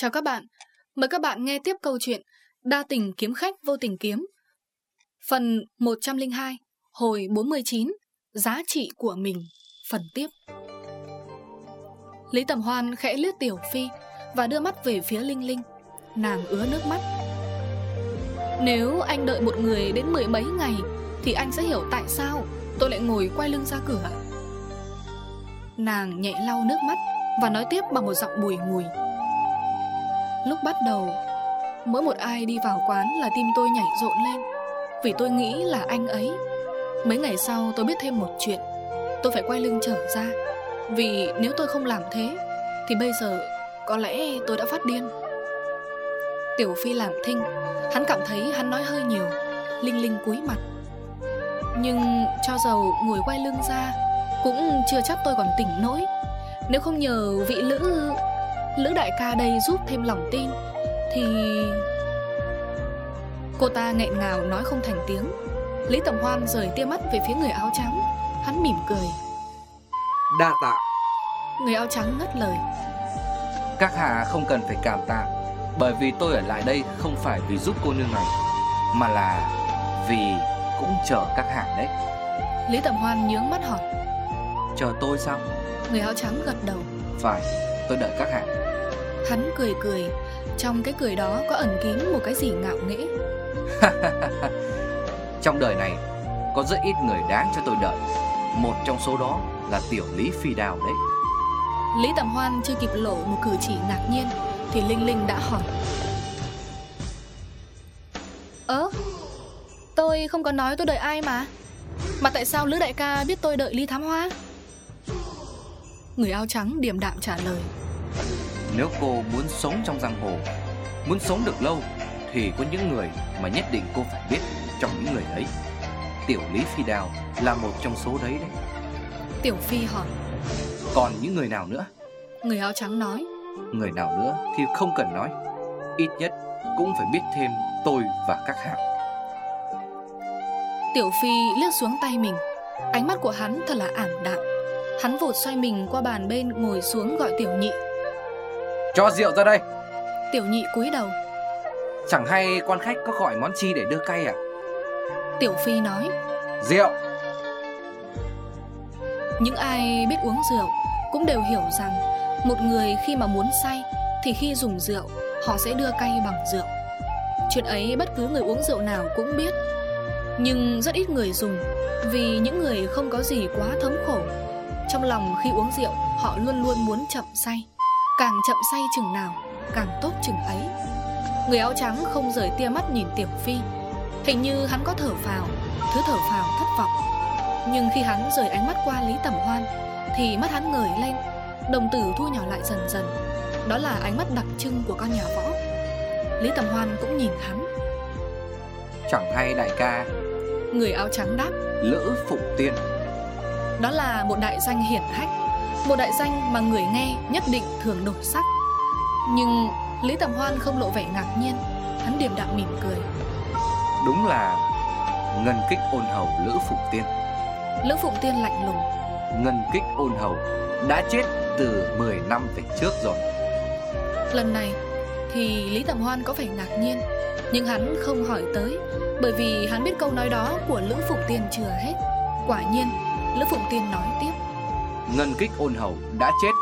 Chào các bạn, mời các bạn nghe tiếp câu chuyện Đa tình kiếm khách vô tình kiếm. Phần 102, hồi 49, giá trị của mình, phần tiếp. Lý Tầm Hoan khẽ liếc Tiểu Phi và đưa mắt về phía Linh Linh. Nàng ứa nước mắt. Nếu anh đợi một người đến mười mấy ngày Thì anh sẽ hiểu tại sao tôi lại ngồi quay lưng ra cửa. Nàng nhẹ lau nước mắt Và nói tiếp bằng một giọng bùi ngùi. Lúc bắt đầu, Mỗi một ai đi vào quán là tim tôi nhảy rộn lên, Vì tôi nghĩ là anh ấy. Mấy ngày sau tôi biết thêm một chuyện, Tôi phải quay lưng trở ra, Vì nếu tôi không làm thế, Thì bây giờ có lẽ tôi đã phát điên. Tiểu Phi làm thinh, Hắn cảm thấy hắn nói hơi nhiều, Linh Linh cúi mặt. Nhưng cho dầu ngồi quay lưng ra, Cũng chưa chắc tôi còn tỉnh nỗi. Nếu không nhờ vị lữ Lữ đại ca đây giúp thêm lòng tin Thì... Cô ta nghẹn ngào nói không thành tiếng. Lý Tầm Hoan rời tia mắt về phía người áo trắng. Hắn mỉm cười. Đa tạ. Người áo trắng ngắt lời. Các hạ không cần phải cảm tạ Bởi vì tôi ở lại đây không phải vì giúp cô nương này Mà là vì cũng chờ các hạ đấy. Lý Tầm Hoan nhướng mắt hỏi. Chờ tôi sao? Người áo trắng gật đầu. Phải, tôi đợi các hạ Hắn cười cười. Trong cái cười đó có ẩn kín một cái gì ngạo nghễ. Trong đời này Có rất ít người đáng cho tôi đợi. Một trong số đó là tiểu Lý Phi Đào đấy. Lý Tầm Hoan chưa kịp lộ một cử chỉ ngạc nhiên Thì Linh Linh đã hỏi. Ơ Tôi không có nói tôi đợi ai mà. Mà tại sao Lữ Đại ca biết tôi đợi Ly Thám Hoa? Người áo trắng điềm đạm trả lời Nếu cô muốn sống trong giang hồ Muốn sống được lâu Thì có những người mà nhất định cô phải biết Trong những người ấy. Tiểu Lý Phi Đào là một trong số đấy đấy. Tiểu Phi hỏi Còn những người nào nữa? Người áo trắng nói. Người nào nữa thì không cần nói. Ít nhất cũng phải biết thêm tôi và các hạ Tiểu Phi liếc xuống tay mình. Ánh mắt của hắn thật là ảm đạm. Hắn vụt xoay mình qua bàn bên ngồi xuống gọi Tiểu Nhị Cho rượu ra đây. Tiểu Nhị cúi đầu. Chẳng hay quan khách có gọi món chi để đưa cay à? Tiểu Phi nói. Rượu. Những ai biết uống rượu Cũng đều hiểu rằng Một người khi mà muốn say Thì khi dùng rượu Họ sẽ đưa cay bằng rượu. Chuyện ấy bất cứ người uống rượu nào cũng biết. Nhưng rất ít người dùng Vì những người không có gì quá thống khổ. Trong lòng khi uống rượu Họ luôn luôn muốn chậm say Càng chậm say chừng nào Càng tốt chừng ấy. Người áo trắng không rời tia mắt nhìn Tiểu Phi. Hình như hắn có thở phào Thứ thở phào thất vọng. Nhưng khi hắn rời ánh mắt qua Lý Tẩm Hoan Thì mắt hắn ngời lên. Đồng tử thu nhỏ lại dần dần. Đó là ánh mắt đặc trưng của con nhà võ. Lý Tầm Hoan cũng nhìn hắn. Chẳng hay đại ca. Người áo trắng đáp. Lữ Phụng Tiên. Đó là một đại danh hiển hách Một đại danh mà người nghe nhất định thường đổi sắc. Nhưng Lý Tầm Hoan không lộ vẻ ngạc nhiên Hắn điềm đạm mỉm cười. Đúng là Ngân kích ôn hầu Lữ Phụng Tiên. Lữ Phụng Tiên lạnh lùng. Ngân kích ôn hầu Đã chết từ 10 năm về trước rồi. Lần này thì Lý Tầm Hoan có phải ngạc nhiên Nhưng hắn không hỏi tới Bởi vì hắn biết câu nói đó của Lữ Phụng Tiên chưa hết. Quả nhiên Lữ Phụng Tiên nói tiếp Ngân kích ôn hầu đã chết,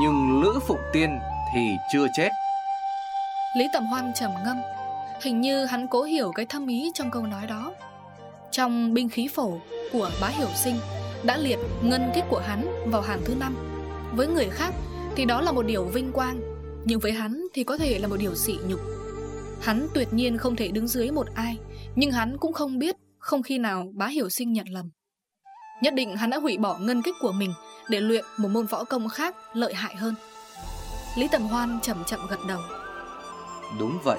Nhưng Lữ Phụng Tiên thì chưa chết. Lý Tầm Hoan trầm ngâm, Hình như hắn cố hiểu cái thâm ý trong câu nói đó. Trong binh khí phổ của bá hiểu sinh Đã liệt ngân kích của hắn vào hàng thứ năm. Với người khác thì đó là một điều vinh quang, Nhưng với hắn thì có thể là một điều sỉ nhục. Hắn tuyệt nhiên không thể đứng dưới một ai, Nhưng hắn cũng không biết Không khi nào bá hiểu sinh nhận lầm. Nhất định hắn đã hủy bỏ ngân kích của mình để luyện một môn võ công khác lợi hại hơn. Lý Tầm Hoan chậm chậm gật đầu. Đúng vậy.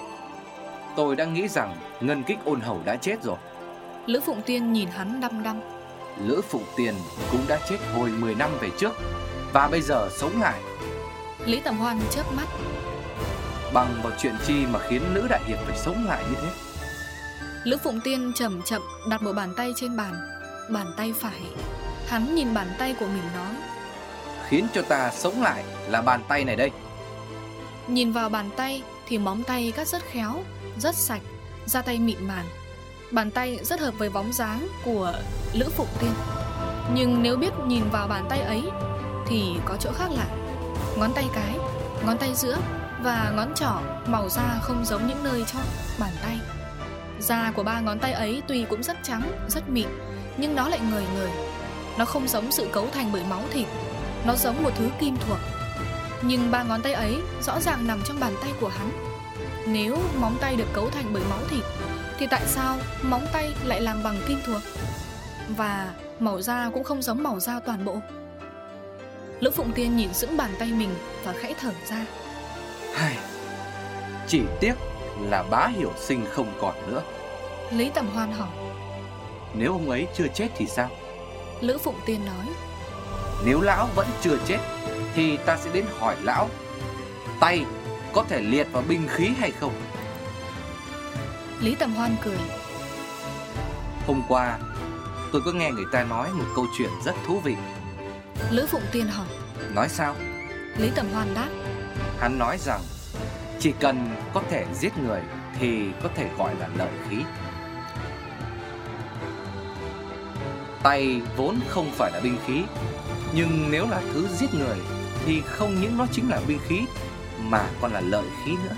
Tôi đang nghĩ rằng Ngân kích ôn hầu đã chết rồi. Lữ Phụng Tiên nhìn hắn đăm đăm. Lữ Phụng Tiên cũng đã chết hồi 10 năm về trước Và bây giờ sống lại. Lý Tầm Hoan chớp mắt. Bằng vào chuyện chi mà khiến nữ đại hiệp phải sống lại như thế? Lữ Phụng Tiên chậm chậm đặt một bàn tay trên bàn Bàn tay phải Hắn nhìn bàn tay của mình nói Khiến cho ta sống lại là bàn tay này đây Nhìn vào bàn tay thì móng tay cắt rất khéo, rất sạch, da tay mịn màng. Bàn tay rất hợp với bóng dáng của Lữ Phụng Tiên. Nhưng nếu biết nhìn vào bàn tay ấy thì có chỗ khác lạ. Ngón tay cái, ngón tay giữa và ngón trỏ màu da không giống những nơi trong bàn tay. Da của ba ngón tay ấy tuy cũng rất trắng, rất mịn, nhưng nó lại người người. Nó không giống sự cấu thành bởi máu thịt, nó giống một thứ kim thuộc. Nhưng ba ngón tay ấy rõ ràng nằm trong bàn tay của hắn. Nếu móng tay được cấu thành bởi máu thịt, thì tại sao móng tay lại làm bằng kim thuộc? Và màu da cũng không giống màu da toàn bộ. Lữ Phụng Tiên nhìn dưỡng bàn tay mình và khẽ thở ra. Chỉ tiếc là bá hiểu sinh không còn nữa Lý Tầm Hoan hỏi Nếu ông ấy chưa chết thì sao Lữ Phụng Tiên nói. Nếu lão vẫn chưa chết Thì ta sẽ đến hỏi lão Tay có thể liệt vào binh khí hay không? Lý Tầm Hoan cười. Hôm qua tôi có nghe người ta nói một câu chuyện rất thú vị. Lữ Phụng Tiên hỏi. Nói sao? Lý Tầm Hoan đáp. Hắn nói rằng chỉ cần có thể giết người thì có thể gọi là lợi khí. Tay vốn không phải là binh khí, nhưng nếu là thứ giết người thì không những nó chính là binh khí mà còn là lợi khí nữa.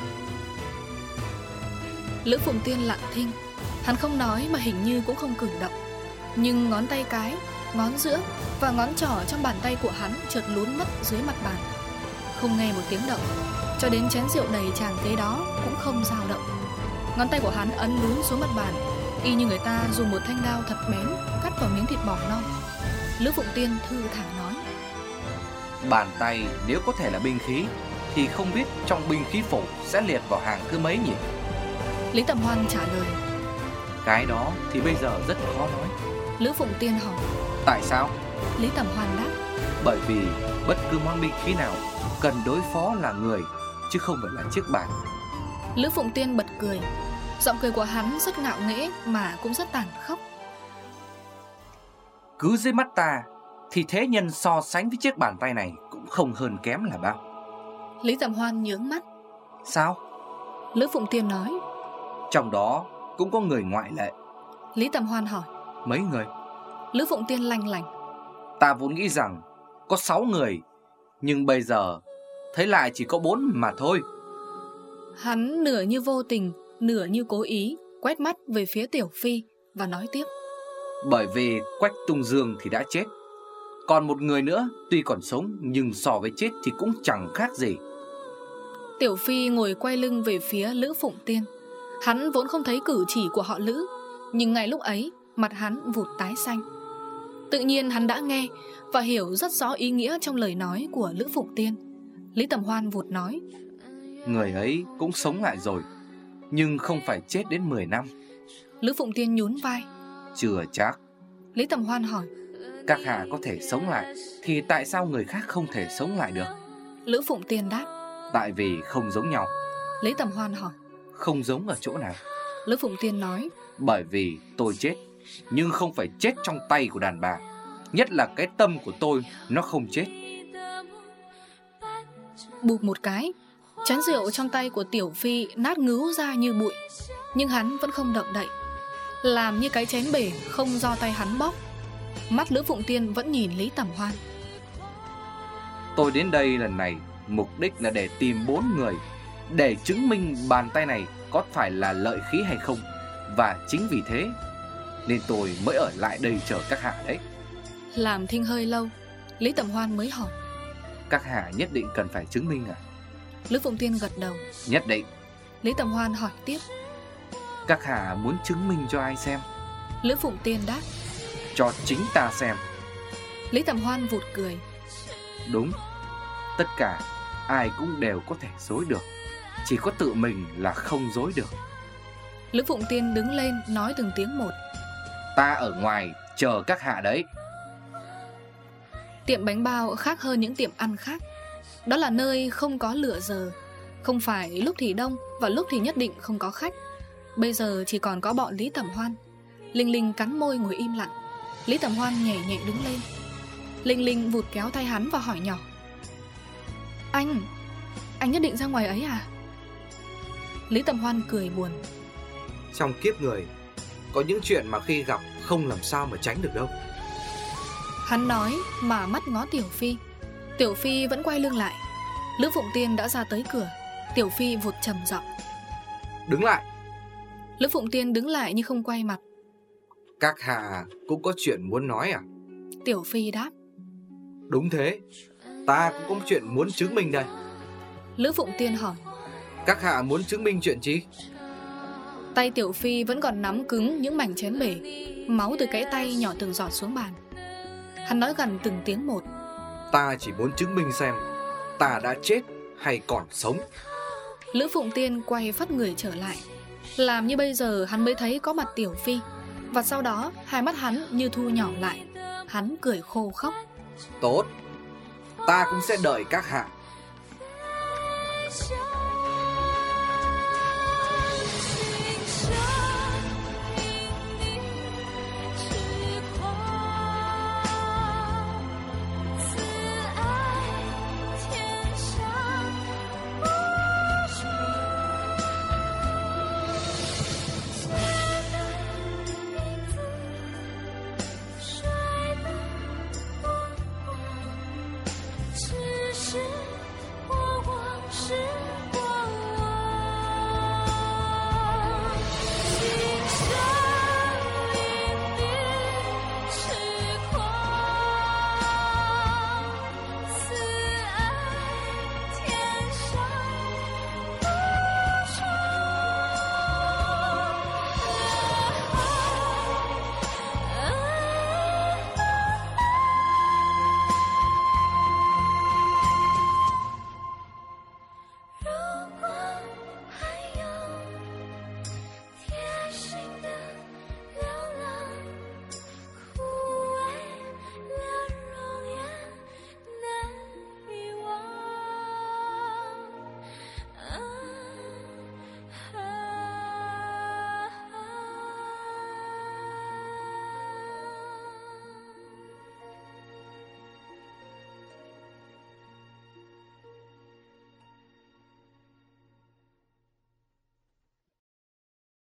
Lữ Phụng Tiên lặng thinh, hắn không nói mà hình như cũng không cử động. Nhưng ngón tay cái, ngón giữa và ngón trỏ trong bàn tay của hắn chợt lún mất dưới mặt bàn. Không nghe một tiếng động cho đến chén rượu đầy chàng kế đó Cũng không dao động Ngón tay của hắn ấn lún xuống mặt bàn Y như người ta dùng một thanh đao thật bén vào miếng thịt bò non. Lữ Phụng Tiên thư thả nói. Bàn tay nếu có thể là binh khí Thì không biết trong binh khí phủ Sẽ liệt vào hàng thứ mấy nhỉ? Lý Tầm Hoan trả lời. Cái đó thì bây giờ rất khó nói. Lữ Phụng Tiên hỏi. Tại sao? Lý Tầm Hoan đáp. Bởi vì bất cứ món binh khí nào Cần đối phó là người chứ không phải là chiếc bàn. Lữ Phụng Tiên bật cười. Giọng cười của hắn rất ngạo nghễ mà cũng rất tàn khốc Cứ dưới mắt ta Thì thế nhân so sánh với chiếc bàn tay này Cũng không hơn kém là bao. Lý Tầm Hoan nhướng mắt. Sao? Lữ Phụng Tiên nói. Trong đó cũng có người ngoại lệ. Lý Tầm Hoan hỏi. Mấy người? Lữ Phụng Tiên lanh lành Ta vốn nghĩ rằng có 6 người Nhưng bây giờ Thấy lại chỉ có bốn mà thôi. Hắn nửa như vô tình Nửa như cố ý Quét mắt về phía Tiểu Phi Và nói tiếp Bởi vì Quách Tung Dương thì đã chết. Còn một người nữa Tuy còn sống Nhưng so với chết thì cũng chẳng khác gì. Tiểu Phi ngồi quay lưng về phía Lữ Phụng Tiên. Hắn vốn không thấy cử chỉ của họ Lữ Nhưng ngay lúc ấy Mặt hắn vụt tái xanh. Tự nhiên hắn đã nghe Và hiểu rất rõ ý nghĩa trong lời nói của Lữ Phụng Tiên. Lý Tầm Hoan vụt nói Người ấy cũng sống lại rồi Nhưng không phải chết đến 10 năm. Lữ Phụng Tiên nhún vai Chưa chắc Lý Tầm Hoan hỏi Các hạ có thể sống lại Thì tại sao người khác không thể sống lại được? Lữ Phụng Tiên đáp Tại vì không giống nhau. Lý Tầm Hoan hỏi Không giống ở chỗ nào. Lữ Phụng Tiên nói Bởi vì tôi chết Nhưng không phải chết trong tay của đàn bà. Nhất là cái tâm của tôi Nó không chết. Bụp một cái Chén rượu trong tay của Tiểu Phi nát ngứu ra như bụi Nhưng hắn vẫn không động đậy Làm như cái chén bể không do tay hắn bóp. Mắt Lữ Phụng Tiên vẫn nhìn Lý Tầm Hoan. Tôi đến đây lần này Mục đích là để tìm bốn người Để chứng minh bàn tay này Có phải là lợi khí hay không. Và chính vì thế Nên tôi mới ở lại đây chờ các hạ đấy. Làm thinh hơi lâu Lý Tầm Hoan mới hỏi. Các hạ nhất định cần phải chứng minh à? Lữ Phụng Tiên gật đầu. Nhất định. Lý Tầm Hoan hỏi tiếp Các hạ muốn chứng minh cho ai xem? Lữ Phụng Tiên đáp. Cho chính ta xem. Lý Tầm Hoan vụt cười. Đúng. Tất cả ai cũng đều có thể dối được. Chỉ có tự mình là không dối được. Lữ Phụng Tiên đứng lên nói từng tiếng một. Ta ở ngoài chờ các hạ đấy. Tiệm bánh bao khác hơn những tiệm ăn khác. Đó là nơi không có lửa giờ. Không phải lúc thì đông Và lúc thì nhất định không có khách Bây giờ chỉ còn có bọn Lý Tẩm Hoan. Linh Linh cắn môi ngồi im lặng. Lý Tẩm Hoan nhảy nhẹ đứng lên. Linh Linh vụt kéo tay hắn và hỏi nhỏ. Anh Anh nhất định ra ngoài ấy à? Lý Tầm Hoan cười buồn. Trong kiếp người Có những chuyện mà khi gặp không làm sao mà tránh được đâu. Hắn nói mà mắt ngó Tiểu Phi. Tiểu Phi vẫn quay lưng lại. Lữ Phụng Tiên đã ra tới cửa. Tiểu Phi vụt trầm giọng. Đứng lại Lữ Phụng Tiên đứng lại nhưng không quay mặt. Các hạ cũng có chuyện muốn nói à? Tiểu Phi đáp. Đúng thế Ta cũng có chuyện muốn chứng minh đây. Lữ Phụng Tiên hỏi. Các hạ muốn chứng minh chuyện gì Tay Tiểu Phi vẫn còn nắm cứng những mảnh chén bể Máu từ cái tay nhỏ từng giọt xuống bàn. Hắn nói gần từng tiếng một. Ta chỉ muốn chứng minh xem Ta đã chết hay còn sống. Lữ Phụng Tiên quay phát người trở lại làm như bây giờ hắn mới thấy có mặt Tiểu Phi. Và sau đó, hai mắt hắn như thu nhỏ lại. Hắn cười khô khóc. Tốt. Ta cũng sẽ đợi các hạ.